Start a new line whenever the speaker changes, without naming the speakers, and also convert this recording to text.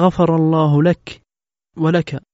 غفر الله لك ولك.